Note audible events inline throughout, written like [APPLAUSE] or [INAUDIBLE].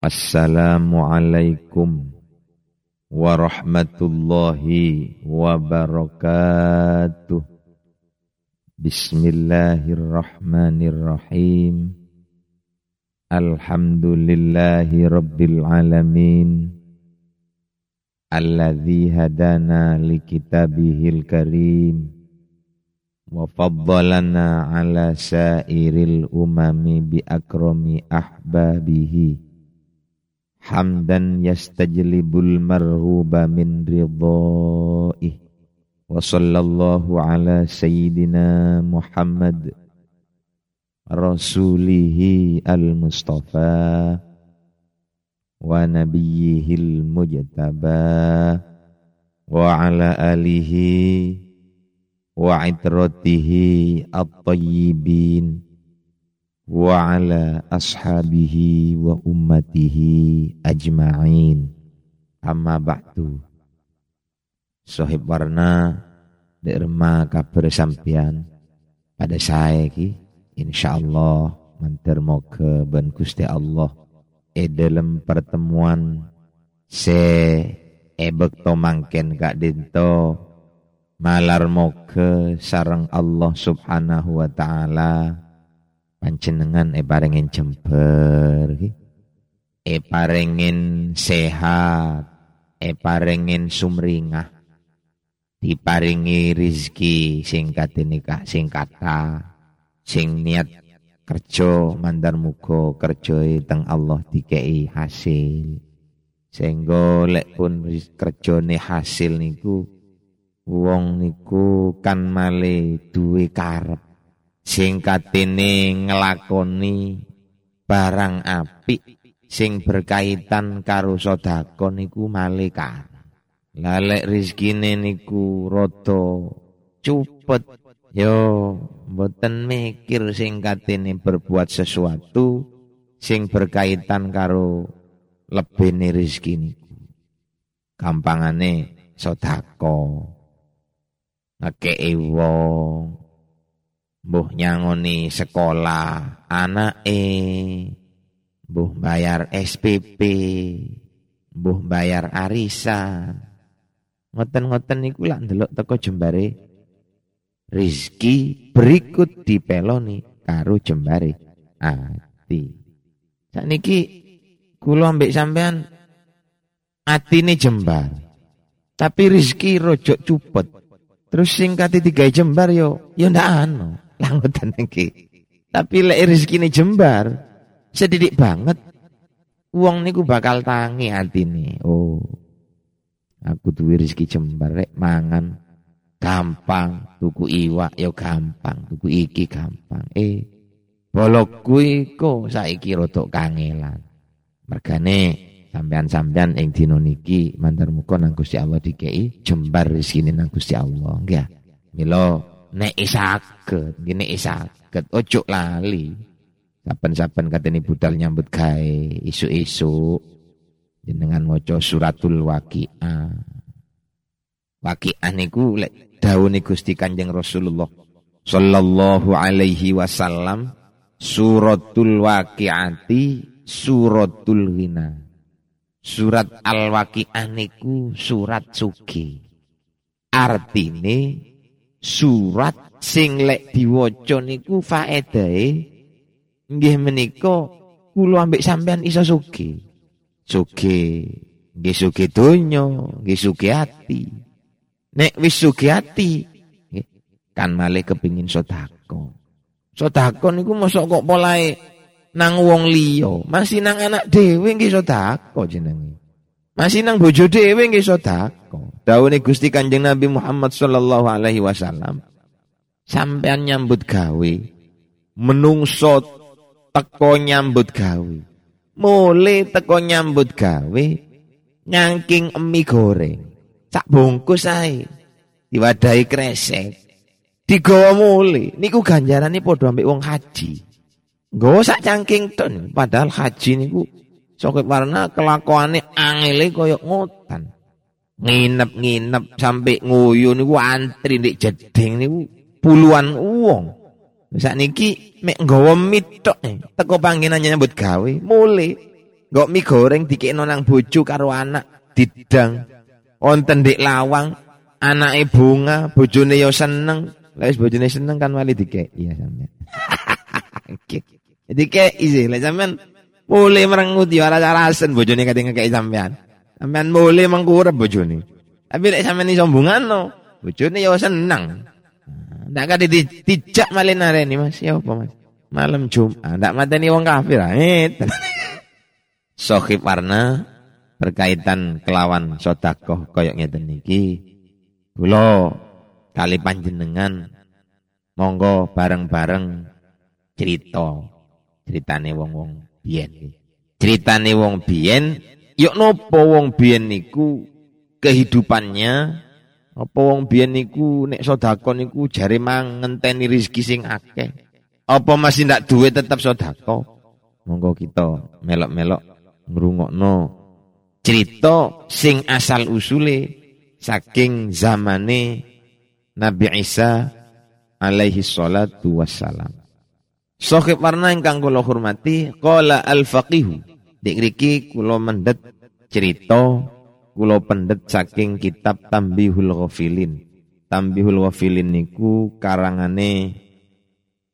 Assalamualaikum warahmatullahi wabarakatuh. Bismillahirrahmanirrahim. Alhamdulillahi rabbil alamin. Alladhi hadana li kitabihil karim. Wa ala sairil umami bi akrami ahbabihi hamdan yastajlibul marhuba min ridhaih wa sallallahu ala sayyidina Muhammad rasulihi al-mustafa wa nabiyyihil mujtaba wa ala alihi wa itratihi at-tayyibin wa ala ashabihi wa ummatihi ajma'in. Amma ba'du. Sohib warna derma kabar sampian pada saya ki insyaallah manter ke ben Gusti Allah e dalam pertemuan se ebek to mangken kak dinto malar moke sarang Allah subhanahu wa ta'ala panjenengan e parengin jember e parengin sehat. E parengin sumringah. Diparingi rizki sing nikah sing kata sing niat kerja mandar muga kerja teng Allah dikei hasil. Sehingga lek pun kerjane hasil niku wong niku kan male duwe karep sing katene ngelakoni barang apik sing berkaitan karo sedekah niku malaikat. Lalek rezekine niku rada cupet yo mboten mikir sing katene berbuat sesuatu sing berkaitan karo lebene rezeki niku. Gampangane sedekah. Ngekei wong Mbuh nyangoni sekolah anak e, mbuh bayar SPP, mbuh bayar arisan. Ngoten-ngoten niku lak ndelok teko jembare rizki berikut dipeloni karo jembare ati. Sakniki kula ambek sampean atine jembar. Tapi rizki rojok cupet. Terus singkati tiga jembar yo, yo ndak ano langutan iki. Tapi lek rezekine jembar, sedidik banget. Uang niku bakal tangi atine. Oh. Aku duwe rezeki jembar rek mangan gampang, tuku iwak ya gampang, tuku iki gampang. Eh, bolok kuwi kok saiki rotok kangelan. Mergane sampean-sampean ing dina niki mandar muga nang Gusti Allah dikei jembar rezekine nang Gusti Allah. Nggih. Mila nek isaket gini isaket. Ojo lali. Saben-saben katene budal nyambut gawe isu-isu jenengan maca suratul waqiah. Waqiah niku lek dawuhe Gusti Kanjeng Rasulullah sallallahu alaihi wasallam suratul waqiati suratul ghina. Surat al-waqiah niku surat suki artine surat sing lek diwaca niku faedahe nggih menika kula ambek sampean iso sugih. Sugih nggih sugih donya, nggih sugih ati. Nek wis sugih ati kan malih kepingin sedekah. Sedekah niku mosok kok polahe nang wong liya, masih nang anak dhewe nggih sedekah jenenge. Masih nang bojo dhewe nggih sedekah. Dawuhe Gusti Kanjeng Nabi Muhammad sallallahu alaihi wasallam, sampean nyambut gawe, menungso teko nyambut gawe. Mule teko nyambut gawe, nyangking emi goreng. Sak bungkus ae. Diwadahi kresek. Digawa mule, niku ganjarane padha ambek wong haji. Nggawa sak cangking ton, padahal haji niku Sokip warna kelakuannya angele koyok ngotan nginep-nginep sampai nguyu niku antri ndek jeding niku puluhan uang. Saat niki mek nggawa mitok nih, teko panggilan nyambut gawe, mulai Gak mie goreng dikekno nang bojo karo anak didang. Wonten dik lawang, anake bunga, bojone yo seneng. Lah bojone seneng kan wali dikek. Iya sampean. Dikek isi, lek sampean boleh merengut yo ora rasen bojone kate ngekek sampean. Sampean boleh mengkurep bojone. Tapi lek sampean iso no, bojone yo seneng. Ndak kate dijak malih nareni Mas, ya apa Mas? Malam Jumat, ndak mateni wong kafir ah. [LAUGHS] Sohib warna berkaitan kelawan sodakoh koyok ngeten niki. Kula kali panjenengan monggo bareng-bareng cerita ceritane wong-wong biyen. Ceritane wong biyen yuk nopo wong biyen niku kehidupannya apa wong biyen niku nek sedekah niku jare mangenteni rezeki sing akeh. Apa masih ndak duwe tetap sedekah? Monggo kita melok-melok ngrungokno cerita sing asal usule saking zamane Nabi Isa alaihi salatu wassalam. Sohib warna ingkang kula hormati qala al-faqihu. Dik riki kula mendet cerita kula pendet saking kitab Tambihul Ghafilin. Tambihul Ghafilin niku karangane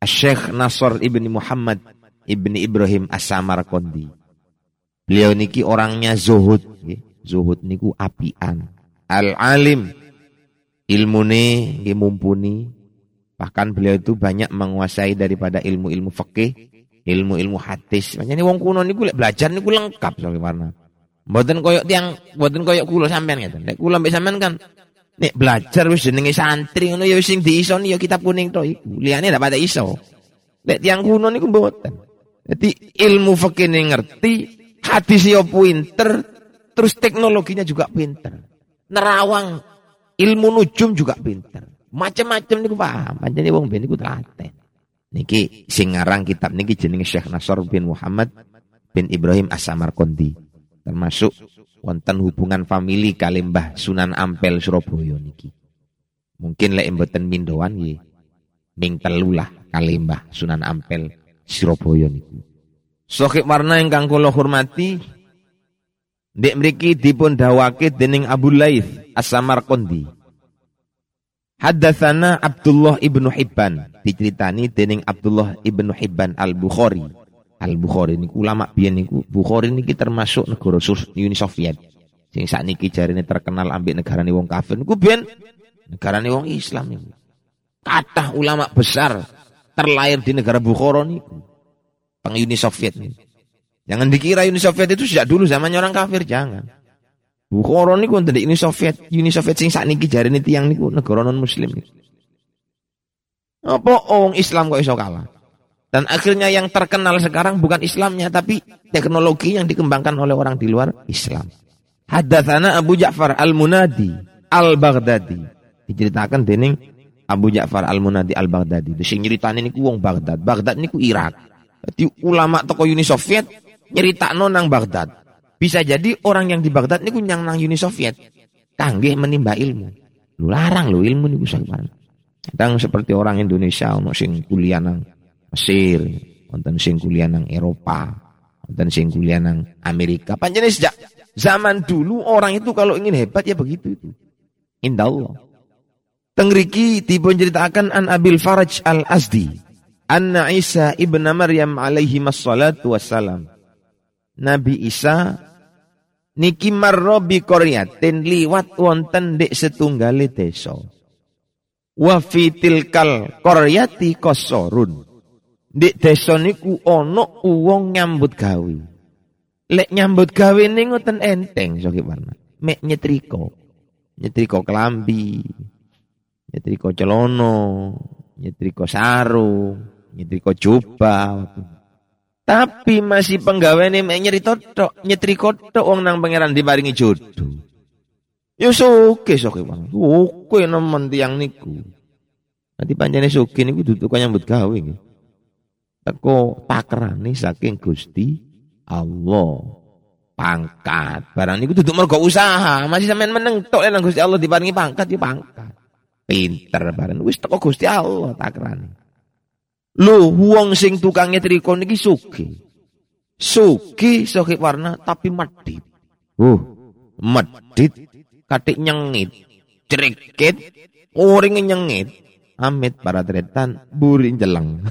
Syekh Nasr ibni Muhammad ibni Ibrahim As-Samarqandi. Beliau niki orangnya zuhud. Zuhud niku apian. Al-alim. Ilmune nggih mumpuni. Bahkan beliau itu banyak menguasai daripada ilmu-ilmu fikih, ilmu-ilmu hadis. Makanya wong kuno niku belajar niku lengkap soalnya warna. Mboten koyok tiang, mboten koyok kula sampean ngeten. Nek kula mbek sampean kan nek belajar wis jenenge santri ngono ya sing diiso ya kitab kuning to iku. Liyane ndak pada iso. Nek tiang kuno niku mboten. Jadi ilmu fikih ngerti, Hadis yo pinter, terus teknologinya juga pinter. Nerawang ilmu nujum juga pinter. Macam-macam niku paham. Pancene wong ben niku telaten. Niki sing ngarang kitab niki jenenge Syekh Nasr bin Muhammad bin Ibrahim As-Samarqandi. Termasuk wonten hubungan famili kalimbah Sunan Ampel Surabaya niki. Mungkin lek mboten mindoan nggih ming telulah kalimbah Sunan Ampel Surabaya niku. Sohib warna ingkang kula hormati Dek mriki dipun dawake dening Abu Laith As-Samarqandi. Haddatsana Abdullah ibnu Hibban diceritani dening Abdullah ibnu Hibban Al-Bukhari. Al-Bukhari niku ulama biyen niku Bukhari niki termasuk negara Uni Soviet. Sing sakniki jarine terkenal ambek negarane wong kafir niku biyen negarane wong Islam niku. Kata ulama besar terlahir di negara Bukhara niku. Pang Uni Soviet nih. Jangan dikira Uni Soviet itu sejak dulu zamannya orang kafir, jangan. Bukhara niku wonten Uni Soviet, Uni Soviet sing sakniki jarene tiyang niku negara non muslim. Apa orang Islam kok iso kalah? Dan akhirnya yang terkenal sekarang bukan Islamnya tapi teknologi yang dikembangkan oleh orang di luar Islam. Hadatsana Abu Ja'far Al-Munadi Al-Baghdadi. Diceritakan dening Abu Ja'far Al-Munadi Al-Baghdadi. Sing nyeritane niku wong Baghdad. Baghdad niku Irak. Jadi ulama toko Uni Soviet nyerita nonang Baghdad. Bisa jadi orang yang di Baghdad ini kunyang nang Uni Soviet. Kanggih menimba ilmu. Lu larang lu ilmu nih bisa Kadang seperti orang Indonesia ono sing kuliah nang Mesir, wonten sing kuliah nang Eropa, wonten sing kuliah nang Amerika. Panjangnya sejak zaman dulu orang itu kalau ingin hebat ya begitu itu. Indah Allah. Tengriki tiba ceritakan an Abil Faraj al Azdi anna Isa ibn Maryam alaihi wassalam. Nabi Isa niki marro bi qaryatin liwat wonten dek setunggale desa. Wa fitil kal qaryati kosorun. Dek desa niku ana wong nyambut gawe. Lek nyambut gawe ning ngoten enteng sok warna. Mek nyetrika. Nyetrika kelambi. Nyetrika celono, nyetrika sarung, nyetrika jubah. Tapi masih penggaweane mek nyerita tok, nyetrika tok wong nang pangeran diparingi jodoh. Ya suke suke bang, suke nemen tiang niku. Nanti panjane suke niku duduk kaya nyambut gawe nggih. Teko takrane saking Gusti Allah. Pangkat. Barang niku duduk mergo usaha, masih sampean meneng tok nang Gusti Allah diparingi pangkat ya pangkat. Pinter barang wis teko Gusti Allah takrane. Lho, wong sing tukang nyetrika niki sugih. Suki sohib warna tapi medit. Uh, medit katik nyengit. Cerikit, orang nyengit. Amit para tretan burin jeleng. [LAUGHS]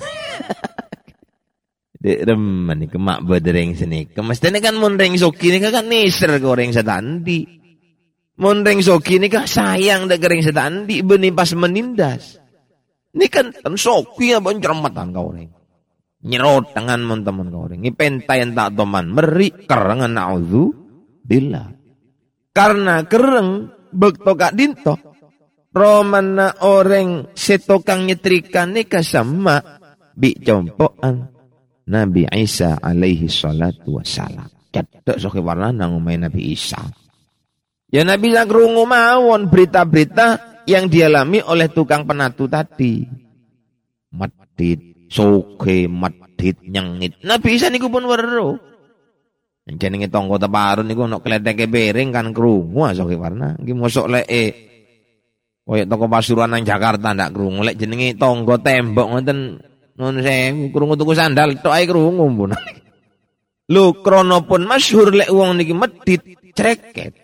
Dek remen ke mak bedereng sini. Kemestinya kan mondreng soki ini kan niser goreng setandi. Mondreng soki ini kan sayang dek goreng setandi benih pas menindas. Ini kan kan soki ya bon cermatan kau orang. Nyerot tangan teman kau orang. Ini pentayan tak toman meri kerengan na'udhu bila. Karena kereng bekto kak dinto. Romana orang setokang nyetrikan nikah sama bi compokan Nabi Isa alaihi salatu wassalam. Cedak soke warna nang Nabi Isa. Ya Nabi Isa kerungu mawon berita-berita yang dialami oleh tukang penatu tadi. Medit, soke, medit, nyengit. Nabi Isa niku pun weruh. Jenenge tonggo teparun niku ana kleteke bering kan krungu ah, soke warna. Iki mosok leke koyo toko pasuruan nang Jakarta ndak krungu lek jenenge tonggo tembok ngoten Nun sewu krungu tuku sandal tok ae krungu pun. [LAUGHS] Lho krana pun masyhur lek wong niki medit creket.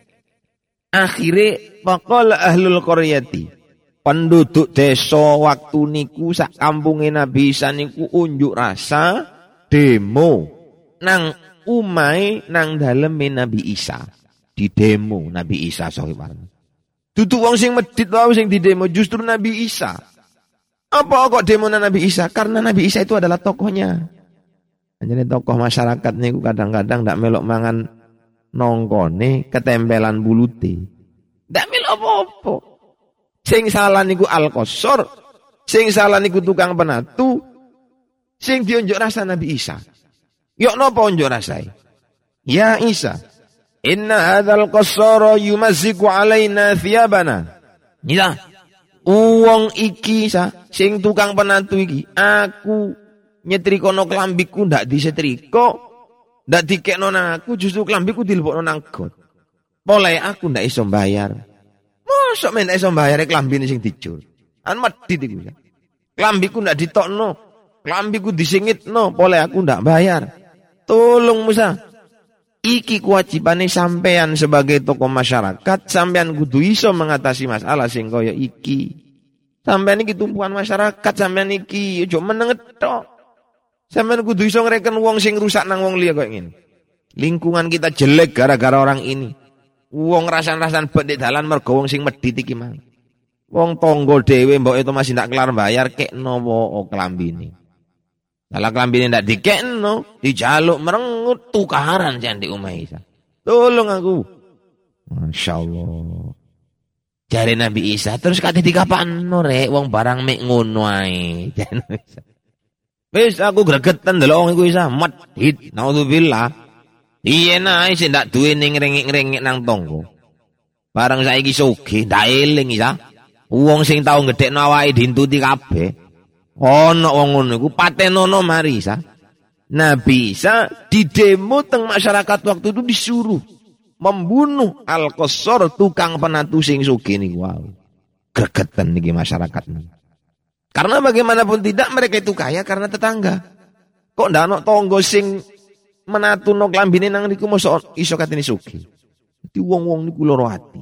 Akhire faqala ahlul qaryati. Penduduk desa waktu niku sak kampunge Nabi Isa niku unjuk rasa demo nang umai nang daleme Nabi Isa. Di demo Nabi Isa sahibar. Duduk wong sing medit wae sing di demo justru Nabi Isa. Apa kok demo Nabi Isa? Karena Nabi Isa itu adalah tokohnya. Jadi tokoh masyarakat nih kadang-kadang tidak melok mangan nongkone ketempelan buluti. Tidak melok apa-apa. Sing salah niku al-qasor, sing salah niku tukang penatu, sing diunjuk rasa Nabi Isa. Yuk nopo unjuk rasai? Ya Isa, inna hadzal qassara yumaziku alaina thiyabana. Iya, uang iki sa sing tukang penantu iki aku nyetrikono kelambiku ndak disetrika ndak dikekno nang aku justru kelambiku dilebokno nang got Boleh aku ndak iso bayar mosok men iso bayar kelambine sing dicul an medit iku ya. Kelambiku ndak ditokno. Kelambiku disingitno. Boleh aku ndak bayar tolong Musa. Iki kewajibane sampean sebagai tokoh masyarakat. Sampean kudu iso mengatasi masalah sing kaya iki. Sampean iki tumpuan masyarakat sampean iki aja meneng tok. Sampean kudu iso ngreken wong sing rusak nang wong liya koyo ngene. Lingkungan kita jelek gara-gara orang ini. Wong rasan-rasan di dalan mergo wong sing medhit iki mang. Wong tonggo dhewe mbok itu masih ndak kelar bayar kekno wo klambine. Kalau klambine ndak dikekno, dijaluk merengut tukaran jan di omah Tolong aku. Masya Allah. Jari Nabi Isa terus kate dikapakno rek wong barang mek ngono ae. [LAUGHS] Wis aku gregetan delok wong iku Isa medhit naudzubillah. Iya nae sing ndak duwe ning rengek-rengek nang tonggo. Barang saiki sugih ndak eling Isa. Wong sing tau gedhekno awake dintuti kabeh. Ono wong ngono iku patenono mari Isa. Nabi Isa di demo teng masyarakat waktu itu disuruh membunuh al qasar tukang penatu sing sugih niku wow. Gregetan niki masyarakat Karena bagaimanapun tidak mereka itu kaya karena tetangga. Kok ndak tonggo sing menatu no klambine nang niku mosok iso katene sugih. Dadi wong-wong niku loro ati.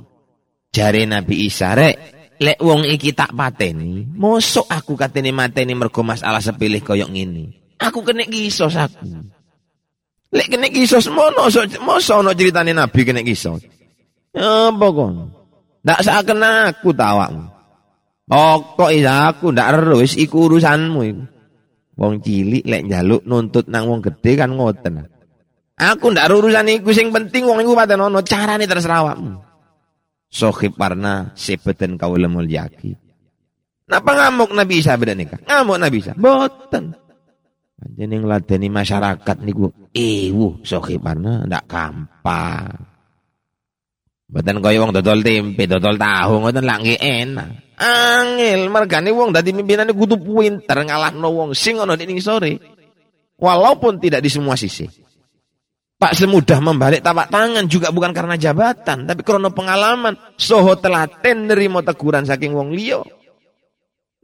Jare Nabi Isa rek, lek wong iki tak pateni, mosok aku katene mateni mergo masalah sepilih koyok ngene. Aku kena kisos aku. Lek kena kisos mono moso ono ceritane Nabi kena kisos. Apa kon? Ndak saken aku tawakmu. Pokok aku ndak terus iku urusanmu iku. Wong cilik lek njaluk nuntut nang wong gede kan ngoten. Aku ndak urusan iku sing penting wong iku paten ono carane terserah awakmu. Sohib warna sebeten kaula mulyaki. Napa ngamuk Nabi Isa beda nikah? Ngamuk Nabi Isa? Boten. Jadi ngladeni masyarakat niku ewu sohiparna ndak gampang. Mboten kaya wong dodol tempe, dodol tahu ngoten lak nggih enak. Angel mergane wong dadi pimpinane kudu pinter ngalahno wong sing ana ning sore. Walaupun tidak di semua sisi. Pak semudah membalik tapak tangan juga bukan karena jabatan, tapi karena pengalaman. Soho telaten nerimo teguran saking wong liyo.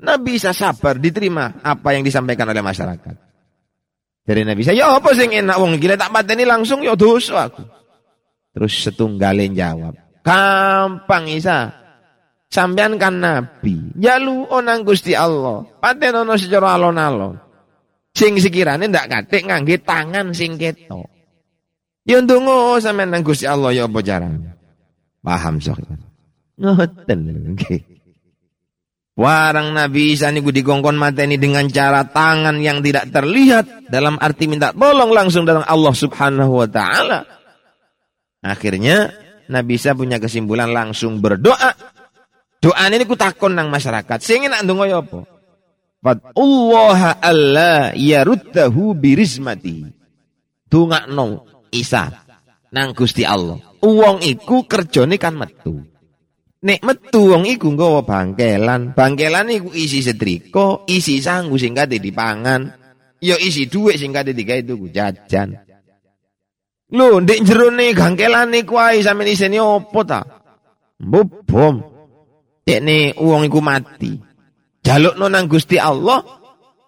Nabi bisa sabar diterima apa yang disampaikan oleh masyarakat. Dari Nabi saya, ya apa sing enak wong gila tak pateni langsung ya dosa aku. Terus setunggalin jawab, gampang Isa. Sampean kan nabi, jalu onang Gusti Allah. Patenono secara alon-alon. Sing sekirane ndak katik ngangge tangan sing ketok. Ya ndonga sampean nang Gusti Allah ya apa carane? Paham sok. Ngoten nggih. Warang Nabi Isa niku dikongkon mateni dengan cara tangan yang tidak terlihat dalam arti minta tolong langsung dalam Allah Subhanahu wa taala. Akhirnya Nabi Isa punya kesimpulan langsung berdoa. Doa ini ku takon nang masyarakat. Sing enak ndonga ya apa? Allah Allah yaruddahu birizmati. Dungakno Isa nang Gusti Allah. Uang iku kerjane kan metu. Nek metu wong iku nggawa bangkelan, bangkelan iku isi setrika, isi sanggu sing kate dipangan, ya isi dhuwit sing kate digawe tuku jajan. Lho, ndek jerone gangkelane kuwi sampeyan isine opo ta? Mbok bom. Dekne wong iku mati. Jalukno nang Gusti Allah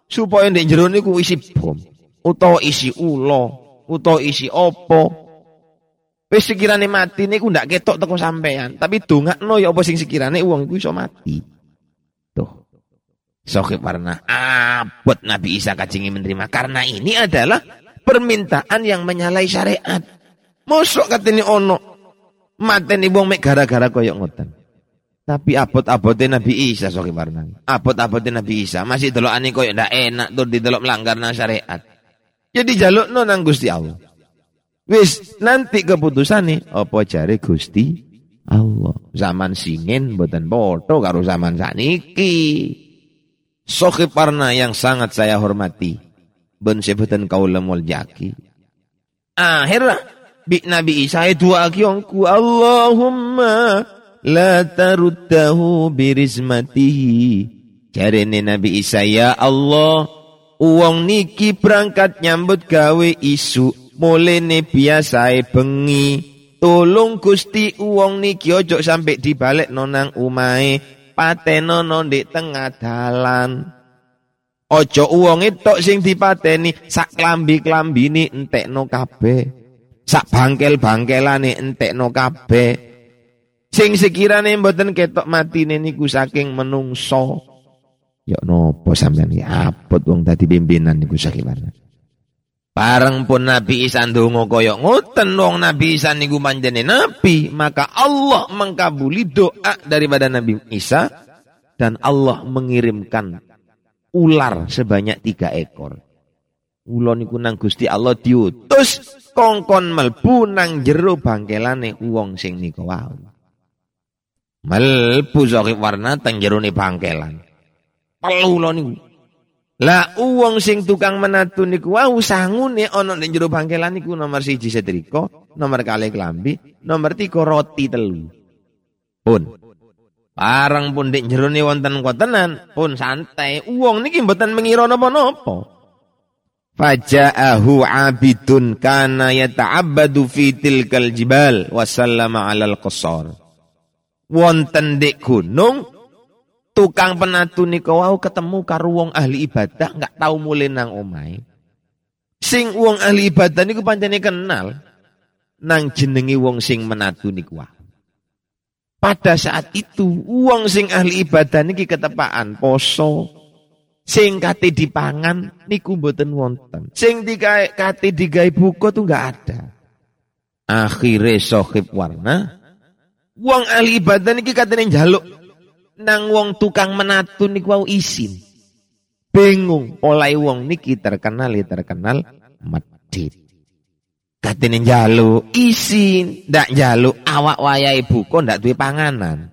supaya ndek jerone ku isi bom utawa isi ula utawa isi opo Wis sekirane mati niku ndak ketok teko sampean, tapi dongakno ya apa sing sekirane wong iku iso mati. Tuh. Sohib warna abot Nabi Isa kacingi menerima karena ini adalah permintaan yang menyalahi syariat. Mosok katene ono mateni wong mek gara-gara koyok ngoten. Tapi abot-abote Nabi Isa sohib warna. Abot-abote Nabi Isa masih delokane koyok ndak enak tuh didelok melanggar syariat. Jadi jalukno nang Gusti Allah. Wis nanti keputusan nih apa jare Gusti Allah. Zaman singin mboten padha karo zaman saniki. Sohib Parna yang sangat saya hormati. Ben sebutan kaula jaki. Akhirnya bi Nabi Isa itu akiongku Allahumma la taruddahu birizmatihi. Jarene Nabi Isa ya Allah, uang niki berangkat nyambut gawe isu mulene biasae bengi. Tolong Gusti uang niki ojo sampai dibalik nonang umai patenono ndek tengah dalan. Ojo uang itu sing dipateni sak klambi klambine entekno kabeh. Sak bangkel bangkelane entekno kabeh sing sekirane mboten ketok matine niku saking menungso Yo nopo sampean ya apot wong dadi pimpinan niku mana Bareng pun Nabi Isa ndonga kaya ngoten wong Nabi Isa niku manjane nabi, maka Allah mengkabuli doa daripada Nabi Isa dan Allah mengirimkan ular sebanyak tiga ekor. Ulo niku nang Gusti Allah diutus kongkon melbu nang jero bangkelane wong sing niku wau. Melbu zaki warna teng jero bangkelan. Pelu ulo niku lah uang sing tukang menatu niku wau sangune ana ning jero bangkelan niku nomor siji setrika, nomor kali klambi, nomor tiga roti telu. Pun. Parang pun dik jero wonten kotenan, pun santai. Uang niki mboten mengira napa-napa. Faja'ahu abidun kana yata'abbadu fi tilkal jibal alal qasar. Wonten dik gunung tukang penatu niku wau ketemu karo wong ahli ibadah nggak tahu mulai nang omai. Sing wong ahli ibadah niku pancene kenal nang jenengi wong sing menatu niku wau. Pada saat itu wong sing ahli ibadah niki ketepaan poso. Sing kate dipangan niku mboten wonten. Sing digawe kate digawe buku tuh nggak ada. Akhire sohib warna wong ahli ibadah niki katene njaluk nang wong tukang menatu niku wau isin. Bingung oleh wong niki terkenal ya terkenal medit. Katene jalu isin, ndak jalu awak wayahe buka ndak duwe panganan.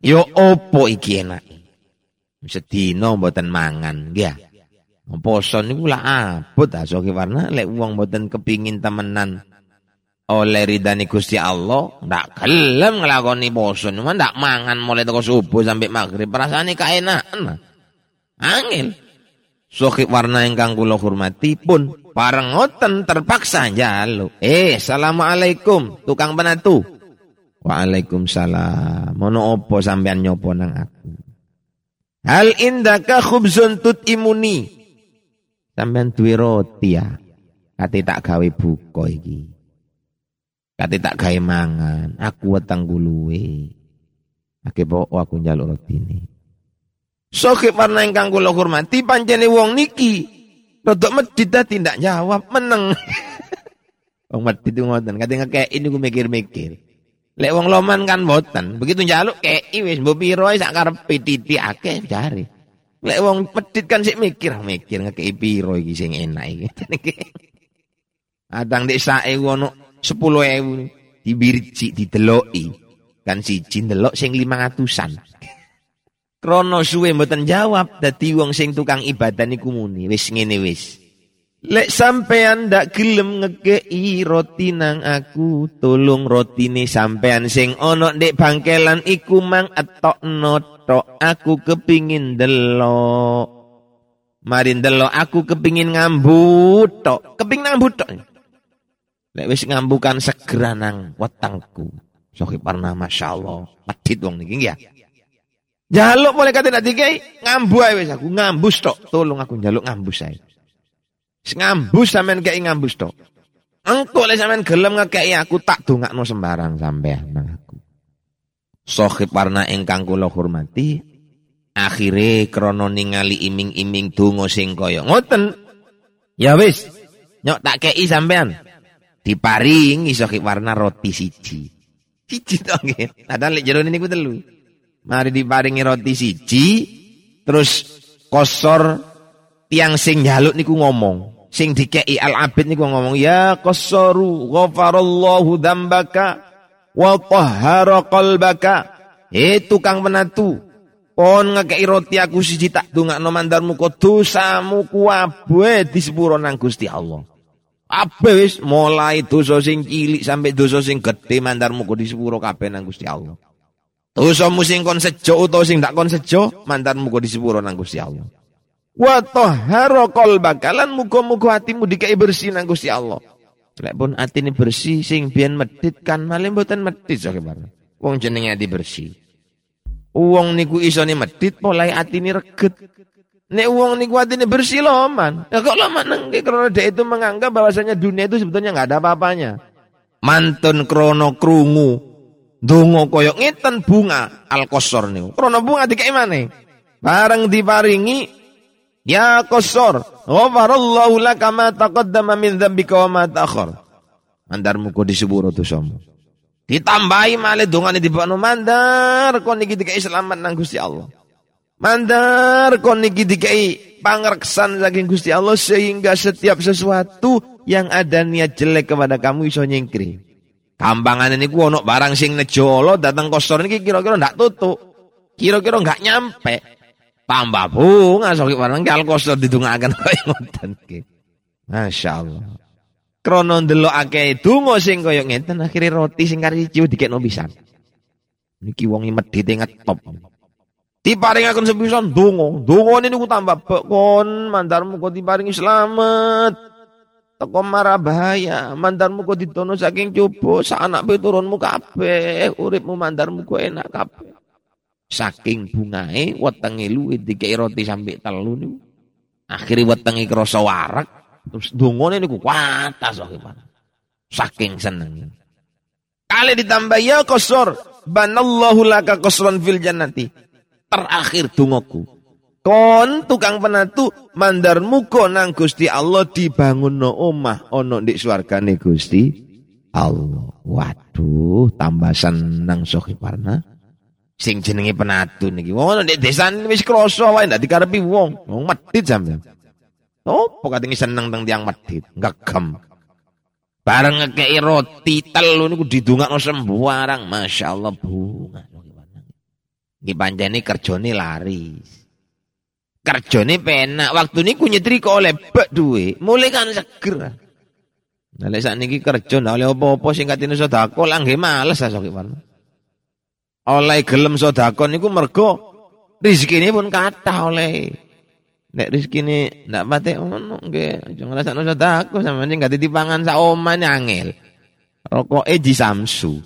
Yo opo iki enak. Sedina mboten mangan, nggih. Poso niku lah abot asoke warna lek wong mboten kepingin temenan oleh ridani Gusti Allah ndak gelem nglakoni poso cuma ndak mangan mulai teko subuh sampai maghrib perasaan kaenakan angin Sohib warna ingkang kula hormati pun pareng ngoten terpaksa njaluk. Eh, assalamualaikum tukang penatu. Waalaikumsalam. Mono opo sampean nyopo nang aku? Hal indaka khubzun tut imuni. Sampean duwe roti ya. Kate tak gawe buka iki. Kate tak gawe mangan, aku weteng kuluwe. Akibat aku njaluk rotine. Soke warna ingkang kula hormati pancene wong niki rodok medit dadi jawab meneng. [LAUGHS] wong medit ngoten, kate ngekeki niku mikir-mikir. Lek wong loman kan boten, begitu njaluk kei wis mbok piro sak karepe titik akeh jare. Lek wong medit kan sik mikir, mikir ngekei piro iki sing enak. [LAUGHS] Adang dek sae ono 10.000 dibirci dideloki. Kan siji ndelok sing 500-an. [LAUGHS] Krono suwe mboten jawab dadi wong sing tukang ibadah niku muni wis ngene wis. Lek sampean ndak gelem ngekei roti nang aku, tolong rotine sampean sing ana ndek bangkelan iku mang tok. Aku kepingin delok. Mari delok aku kepingin ngambut tok. Kepingin ngambut tok. Lek wis ngambukan segera nang wetengku. Soki parna masyaallah. Medit wong niki ya. Jaluk boleh kata nak dikai ngambu ae wis aku ngambus tok. Tolong aku jaluk ngambus ae. Ngambus sampean kei ngambus tok. Engko lek sampean gelem ngekei aku tak dongakno sembarang sampean nang aku. Sohib warna ingkang kula hormati, akhire krana ningali iming-iming donga sing kaya ngoten. Ya wis, nyok tak kei sampean. Diparingi sohib warna roti siji. Siji to nggih. Padahal lek jero niku telu. Mari diparingi roti siji, terus kosor tiang sing jaluk niku ngomong sing dikei al-abid niku ngomong ya qasaru ghafarallahu dzambaka wa tahhara qalbaka eh tukang penatu pon ngekei roti aku siji tak dongakno mandarmu kok dosamu kuwabe disepuro nang Gusti Allah Ape wis mulai dosa sing cilik sampai dosa sing gede mandarmu kok disepuro kabeh nang Gusti Allah Dosamu sing kon sejo utawa sing tak kon sejo mandarmu kok disepuro nang Gusti Allah Wa tahhara qalbaka lan muga-muga atimu dikai bersih nang Gusti Allah. Lek pun atine bersih sing biyen medit kan malah mboten medit sok Wong jenenge ati bersih. Wong niku isone medit mulai atine reget. Nek wong niku atine bersih loman. Ya kok loman nang karena dia itu menganggap bahwasanya dunia itu sebetulnya nggak ada apa-apanya. Mantun krono krungu. Dongo koyok bunga alkosor niku. Krono bunga dikai maneh. Bareng diparingi Ya qasar, ghafarallahu laka ma taqaddama min dzambika wa ma. Mandar muko diseburo dosamu. Ditambahi malih dongane dibakno mandar kon niki dikai selamat nang Gusti Allah. Mandar kon niki dikai pangreksan saking Gusti Allah sehingga setiap sesuatu yang ada niat jelek kepada kamu iso nyingkri. Kambangan ini ku ono barang sing nejolo datang kosor niki kira-kira ndak tutup. Kira-kira nggak nyampe. Tambah bunga sok barang kal koso didungaken [LAUGHS] kaya ngoten iki. Masyaallah. Krono ndelokake donga sing kaya ngeten akhire roti sing kari ciu dikekno pisan. Niki wong medhite ngetop. Diparingaken sepisan donga. Dongane niku tambah kon mandarmu kok diparingi selamat. Teko marah bahaya, mandarmu kok ditono saking coba, sak anak turunmu kabeh, uripmu mandarmu kok enak kabeh. Saking bungae wetenge luwih dikei roti sampai telu niku. Akhire wetenge krasa warak terus dongone niku kuatas kok Saking seneng. Kali ditambah ya kosor banallahu laka qasran fil. Terakhir dongoku. Kon tukang penatu mandar muko nang Gusti Allah dibangun no omah ono di swargane Gusti Allah. Waduh, tambah seneng sohiparna sing jenenge penatu niki. Wong nek desa wis krasa wae ndak dikarepi wong. Wong medhit sampean. Oh, pokoknya seneng teng tiang medhit, gegem. Bareng ngekei roti telu niku didongakno sembarang, masyaallah bunga. Iki pancene kerjane laris. Kerjane penak, waktu niku nyetrika oleh bek duwe, mulai kan seger. Nah, lek sakniki kerja ndak oleh apa-apa sing katene sedekah lah nggih males iki oleh gelem sodakon niku mergo ini pun kata oleh. Nek ini ndak pate ngono nggih aja ngrasakno sedekah sampeyan gak ditipangan sak oman angel. Rokoke di samsu.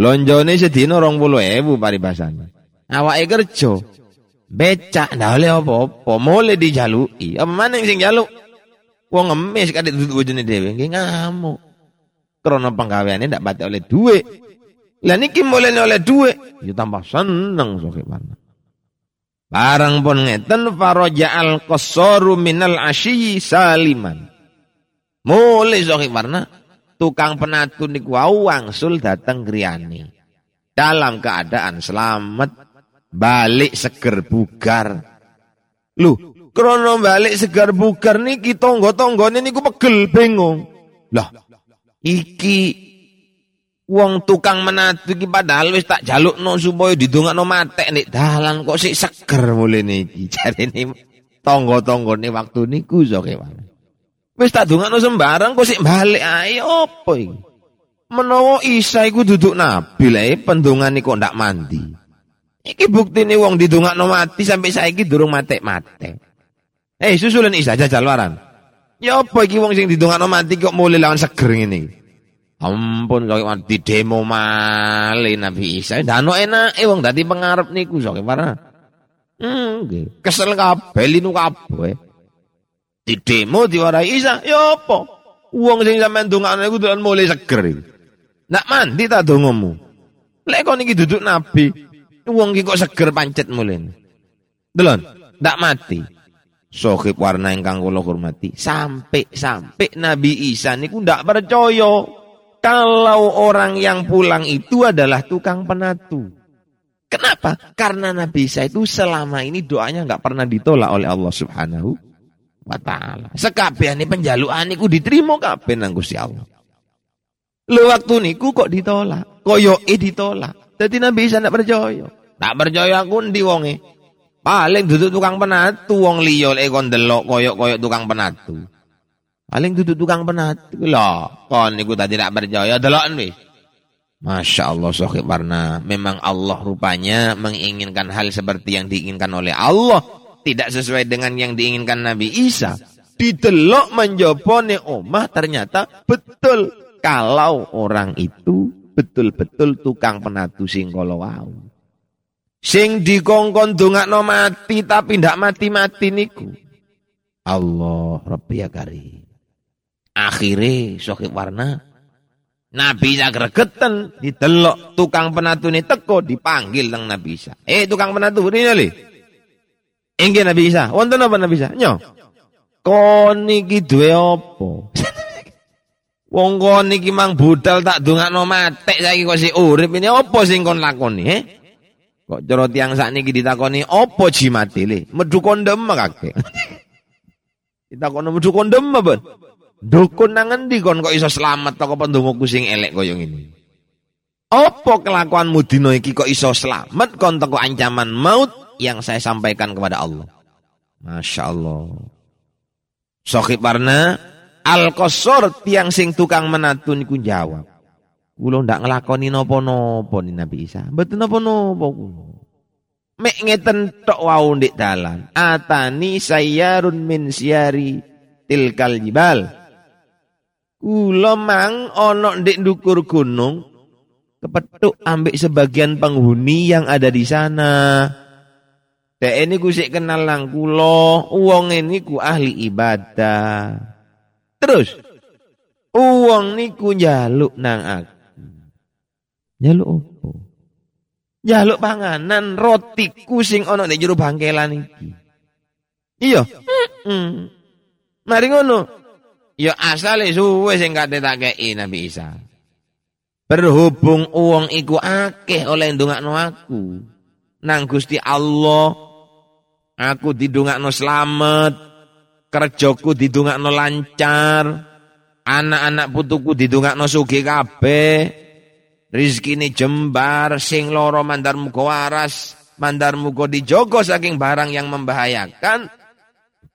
Lonjone sedina 20000 paribasane awake kerja becak ndak oleh apa-apa mulai dijaluki apa maning sing jaluk Wong ngemis kadek duduk bojone dhewe nggih ngamuk. Krana penggaweane ndak pati oleh duit. Lah niki mulai oleh duit, ya tambah seneng sok mana. Barang pun ngeten faroja al qasaru minal asyi saliman. Mulai sok warna tukang penatu niku wau wangsul dateng griyane. Dalam keadaan selamat balik seger bugar. Lu, krono balik seger bugar niki tonggo-tonggone niku pegel bingung. Lah, iki wong tukang menatu iki padahal wis tak jalukno supaya didongakno matek nek dalan kok sik seger mulai niki. [LAUGHS] Jarene tonggo-tonggone waktu niku sok Wis tak dongakno sembarang kok sik balik ae opo iki? Menawa Isa iku duduk nabi lah pendongan kok ndak mandi. Iki buktine wong didongakno mati sampai saiki durung mate-mate. Eh susulan Isa jajal waran. Ya apa iki wong sing didongakno mati kok mulai lawan seger ngene. Ampun kok mati demo male Nabi Isa. Ndak enak eh wong dadi pengarep niku sok para. Hmm, kesel kabeh linu. Di demo diwarai Isa, ya apa? Wong sing sampean ndongakno iku mulai seger. Nak mandi ta dongamu. Lek kok niki duduk nabi, wong kok seger pancet mulai. Delon, ndak mati. Sohib warna ingkang kula hormati, sampai-sampai Nabi Isa niku ndak percaya kalau orang yang pulang itu adalah tukang penatu. Kenapa? Karena Nabi Isa itu selama ini doanya nggak pernah ditolak oleh Allah Subhanahu wa taala. Sekabehane penjalukan niku diterima kabeh nang Gusti Allah. Lu waktu niku kok ditolak, koyoke ditolak. Dadi Nabi Isa ndak percaya. Tak percaya aku ndi wonge. Paling duduk tukang penatu wong liya lek kon delok koyok-koyok tukang penatu. Paling duduk tukang penatu. Lho, kon niku tadi tidak percaya delok wis. Masya Allah Sohib Warna Memang Allah rupanya menginginkan hal seperti yang diinginkan oleh Allah tidak sesuai dengan yang diinginkan Nabi Isa. Didelok menjopone omah ternyata betul kalau orang itu betul-betul tukang penatu sing kalau wow. Sing dikongkon dongakno mati tapi ndak mati-mati niku. Allah Rabbi ya kari. Akhirnya sokip warna Nabi Isa gregeten didelok tukang penatu ini teko dipanggil nang Nabi Isa. Eh tukang penatu ini lho. Inggih Nabi Isa. Wonten apa Nabi Isa? Nyo. Kon iki duwe apa? [LAUGHS] Wong kon iki mang budal tak dongakno matek saiki kok sik urip ini apa sing kon lakoni, he? Kok cara tiyang sakniki ditakoni apa jimate le? Medhu kondem kakek. ditakoni medhu kondem apa? Dukun nang endi kon kok iso selamat toko pendongaku sing elek kaya ngene? Apa kelakuanmu dina iki kok iso selamat kon teko ancaman maut yang saya sampaikan kepada Allah. Masya Allah. Sohib warna Al-Qasor tiang sing tukang menatu niku jawab. Kulo ndak ngelakoni nopo-nopo ni Nabi Isa. Betul nopo-nopo kulo. Mek ngeten tok wau ndik dalan. Atani sayyarun min siari tilkal jibal. Kulo mang ono ndik ndukur gunung kepetuk ambek sebagian penghuni yang ada di sana. Dek ini ku sik kenal lang kula, wong ini ku ahli ibadah. Terus uang niku njaluk nang aku. Njaluk opo? Njaluk panganan roti kusing ana nek jero bangkelan iki. Iya. Heeh. Mari ngono. Ya asale suwe sing kate tak kei Nabi Isa. Berhubung uang iku akeh oleh ndongakno aku. Nang Gusti Allah Aku didungakno selamat, kerjoku didungakno lancar, anak-anak putuku didungakno sugih kabeh. Rizkine jembar, sing loro mandar muga waras, mandar muga dijogo saking barang yang membahayakan.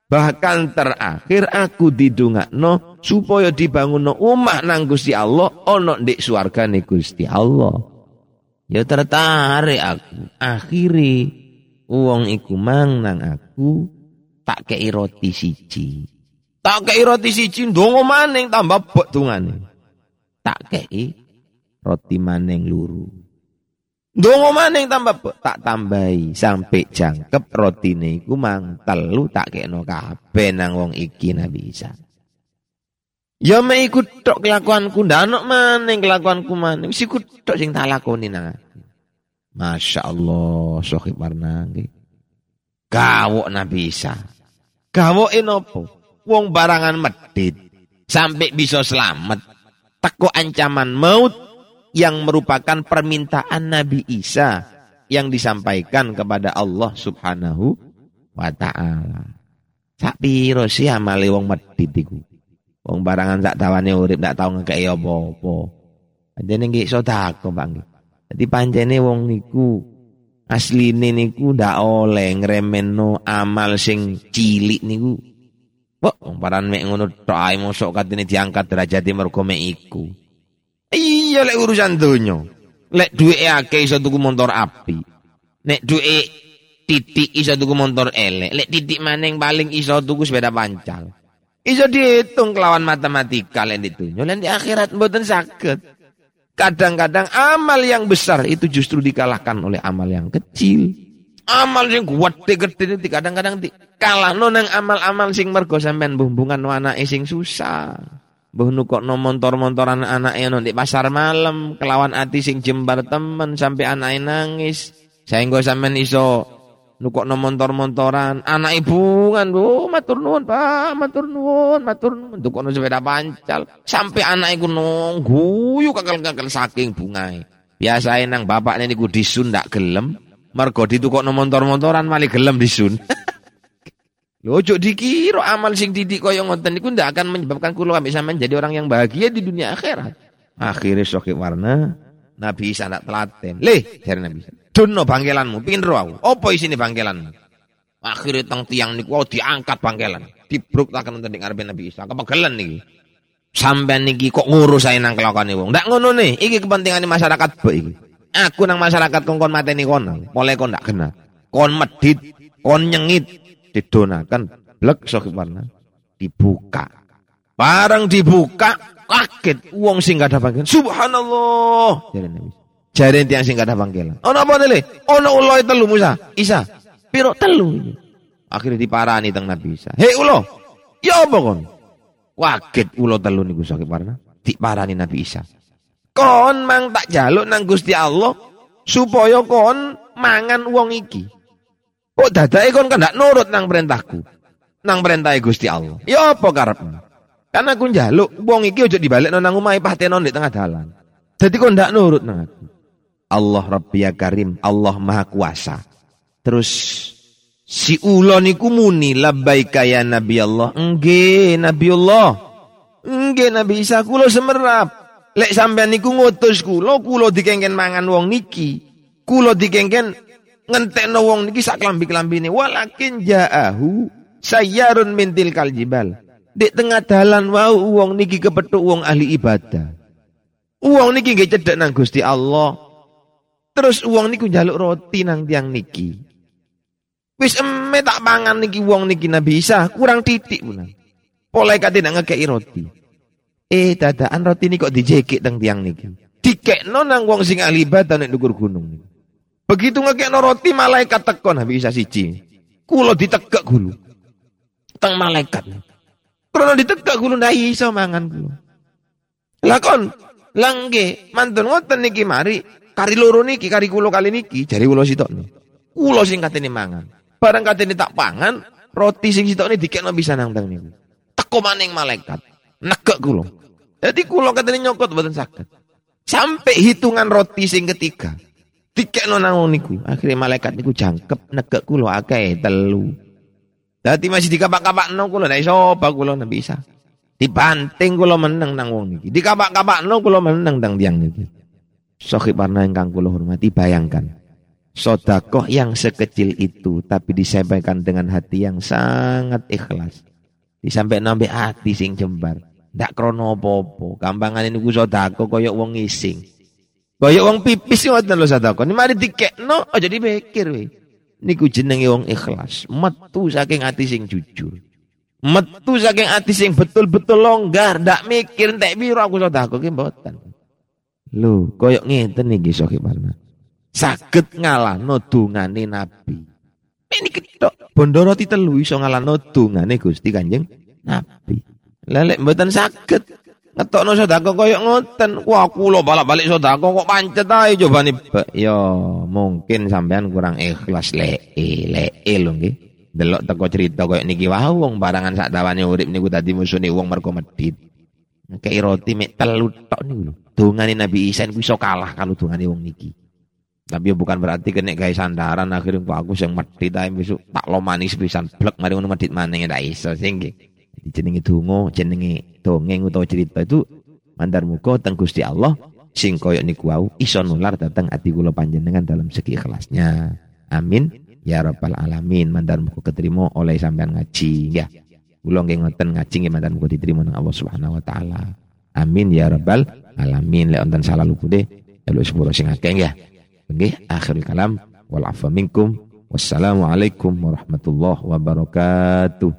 Bahkan terakhir aku didungakno supaya dibangun omah nang Gusti Allah ana ndek swargane Gusti Allah. Ya tertarik aku. Akhirnya Wong iku mang nang aku tak kei roti siji. Tak kei roti siji ndonga maning tambah tungane. Tak kei roti maning luru. Ndonga maning tambah tak tambahi sampai jangkep rotine iku mang telu tak kekno kabeh nang wong iki Nabi Isa. Ya mek ikut tok kelakuanku, ndak ono maning kelakuanku maning. Wis ikut tok sing tak lakoni nang Masya Allah, Sohib Warna. Gawok Nabi Isa. Gawok enopo? Wong barangan medit sampai bisa selamat. Teko ancaman maut yang merupakan permintaan Nabi Isa yang disampaikan kepada Allah Subhanahu wa taala. Sak piro sih amale wong medit iku? Wong barangan sak tawane urip ndak tau ngekeki apa-apa. Panjene nggih Pak nggih. Dadi pancene wong niku asline niku ndak oleh ngremeno amal sing cilik niku. Kok wong paran mek ngono tok ae mosok katene diangkat derajat mergo mek iku. Iya lek urusan donya. Lek duwe akeh iso tuku motor api. Nek duwe titik iso tuku motor elek. Lek titik maning paling iso tuku sepeda pancal. Iso dihitung kelawan matematika lain itu. Lain di akhirat mboten sakit. Kadang-kadang amal yang besar itu justru dikalahkan oleh amal yang kecil. Amal yang kuat gede itu kadang-kadang di kalah nonang amal-amal sing mergo sampean bumbungan wana sing susah. Mbuh no montor-montoran anake nang di pasar malam kelawan ati sing jembar temen sampai anake nangis. Saenggo sampean iso Nukok no montor-montoran, anak ibu kan, bu, matur nuwun pak, matur nuwun, matur nuwun, nukok no sepeda pancal, sampai anak iku nunggu, yuk kakal-kakal saking bungai. Biasa nang bapak ku disun ndak gelem, mergo ditukok no montor-montoran malah gelem disun. [LAUGHS] Lho ojo dikira amal sing didik kaya ngoten niku ndak akan menyebabkan kula ambek sampean jadi orang yang bahagia di dunia akhirat. Akhirnya sokip warna Nabi Isa ndak telaten. Leh, dari Nabi Isa. Dono bangkelanmu, pingin roh aku. Apa isine bangkelanmu? Akhirnya tang tiang niku oh, diangkat bangkelan. Dibruk tak nonton di Nabi Isa. Kepegelen niki. Sampai niki kok ngurus saya nang kelakane wong. Ndak ngono nih, iki kepentingan masyarakat mbok iki. Aku nang masyarakat kongkon mateni kono. Mulai kon ndak kena. Kon medit, kon nyengit didonakan blek sok warna dibuka. Barang dibuka kaget wong sing gak ada panggilan. Subhanallah. Jadi Nabi. Jare tiang sing kada panggilan. Ono apa nele? Ono ulo telu Musa. Isa. Piro telu. Akhirnya diparani teng Nabi Isa. Hei ulo. Ya apa kon? Waget ulo telu niku sakit warna. Diparani Nabi Isa. Kon mang tak jaluk nang Gusti Allah supaya kon mangan wong iki. Kok dadake kon kan ndak nurut nang perintahku. Nang perintah Gusti Allah. Ya apa karepmu? Karena aku njaluk wong iki aja dibalik nang omahe pahtenon di tengah dalan. Jadi kok ndak nurut nang aku. Allah Rabbi ya Karim, Allah Maha Kuasa. Terus si ulon iku muni labbaika ya Nabi Allah. Nggih Nabi Allah. Nggih Nabi Isa kula semerap. Lek sampean niku ngutus kula, kula dikengken mangan wong niki. Kula dikengken ngentekno wong niki sak klambi-klambine. Walakin ja'ahu sayyarun mintil kaljibal. Di tengah dalan wau wong niki kepethuk wong ahli ibadah. Wong niki nggih cedhek nang Gusti Allah. Terus uang niku jaluk roti nang tiang niki. Wis eme tak pangan niki uang niki Nabi Isa kurang titik pula. Polaikat tidak ngekei roti. Eh dadaan roti ini kok dijekik teng tiang niki. Dikekno nang wong sing ahli ibadah nek dukur gunung. Begitu ngekekno roti malaikat teko Nabi Isa siji. Kulo ditegak gulu. Teng malaikat. Krono ditegak gulu ndak iso mangan kulo. Lakon langge mantun ngoten niki mari Kari loro niki, kari kulo kali niki, jari kulo sitok nih. Kulo sing katene mangan. Barang katene tak pangan, roti sing sitok nih dikekno bisa nang teng niku. Teko maning malaikat. Negek kulo. Jadi kulo katene nyokot mboten saged. Sampai hitungan roti sing ketiga. Dikekno nang niku. Akhirnya malaikat niku jangkep negek kulo akeh telu. Dadi masih dikapak-kapak nang kulo, nek iso kulo nabi bisa. Dibanting kulo meneng nang wong niki. Dikapak-kapak nang kulo meneng nang tiang niki. Sohib warna yang kangkulo hormati, bayangkan. Sodakoh yang sekecil itu, tapi disampaikan dengan hati yang sangat ikhlas. Disampaikan sampai hati sing jembar. Ndak krono popo. Kambangan ini ku sodakoh koyok wong ngising. Koyok wong pipis ngoten lho. Ini mari no, aja dipikir we. Niku jenenge wong ikhlas. Metu saking hati sing jujur. Metu saking hati sing betul-betul longgar, ndak mikir entek biru aku sodakoh ki mboten. Lho, koyok ngeten Sohib Warna. Saged ngalahno dungane Nabi. Ini ketok. Bondoro telu iso ngalahno dungane Gusti Kanjeng Nabi. Lelek mboten saged. Ngetokno sedekah koyo ngoten. Wah, kula balik-balik sedekah kok pancet ae cobane. Ya, mungkin sampean kurang ikhlas leke, leke lho nggih. Delok teko cerita koyo niki wau wong barangan sak dawane urip niku dadi musune wong mergo medhit. Kei roti mek telu tok niku lho. Dongane Nabi Isa iku iso kalah kalau dongane wong niki. Tapi ya bukan berarti kena gawe sandaran akhirnya aku sing medhit ae besok tak lo manis pisan blek mari ngono medhit maning ndak iso sing jadi jenenge donga, jenenge dongeng utawa cerita itu mandar muga teng Gusti Allah sing koyo niku wau iso nular datang ati kula panjenengan dalam segi ikhlasnya. Amin ya rabbal alamin. Mandar muga keterima oleh sampean ngaji ya. Kula nggih ngoten ngaji nggih mandar muga diterima nang Allah Subhanahu wa taala. Amin ya rabbal alamin. Lek wonten salah lupude elu sepuro sing akeh ya. Nggih akhirul kalam wal afa minkum. Wassalamualaikum warahmatullahi wabarakatuh.